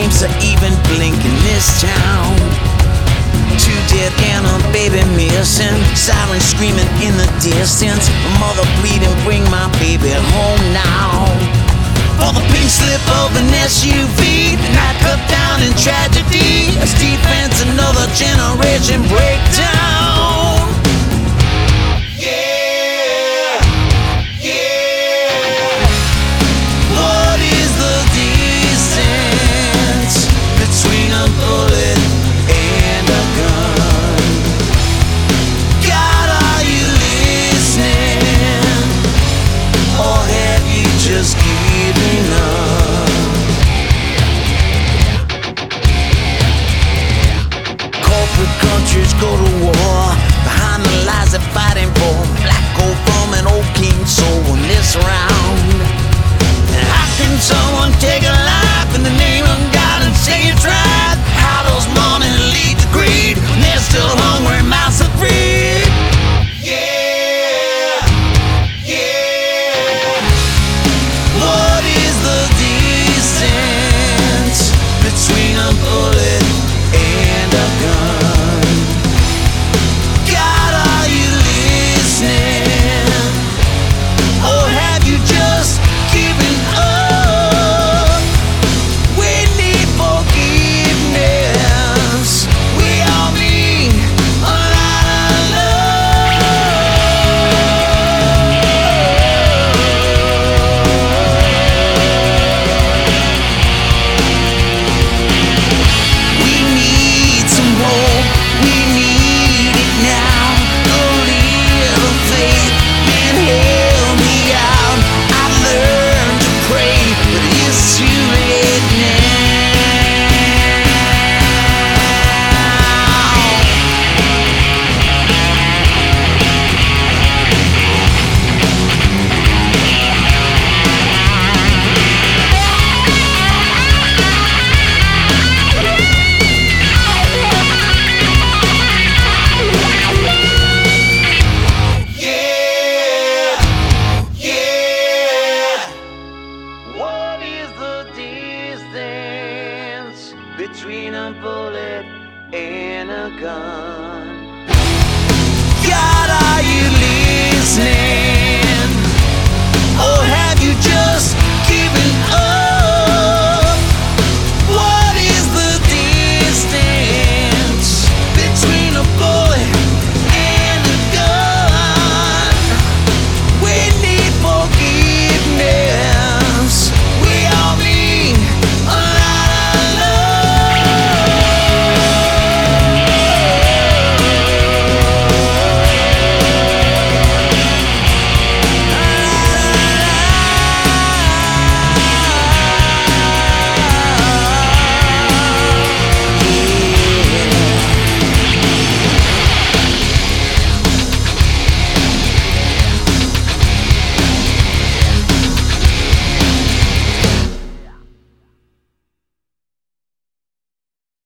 seems to even blink in this town. Two dead and a baby missing. Sirens screaming in the distance. Mother bleeding, bring my baby home now. For the pink slip of an SUV, night cut down in tragedy. As defense, another generation breakdown. Countries go to war behind the lies they're fighting for. Black gold from an old king soul in this round. How can someone take a life in the name of God and say it's right? How does money lead to greed when they're still hungry, mouths are free? Yeah, yeah. What is the distance between a bullet between a bullet and a gun. God, are you listening?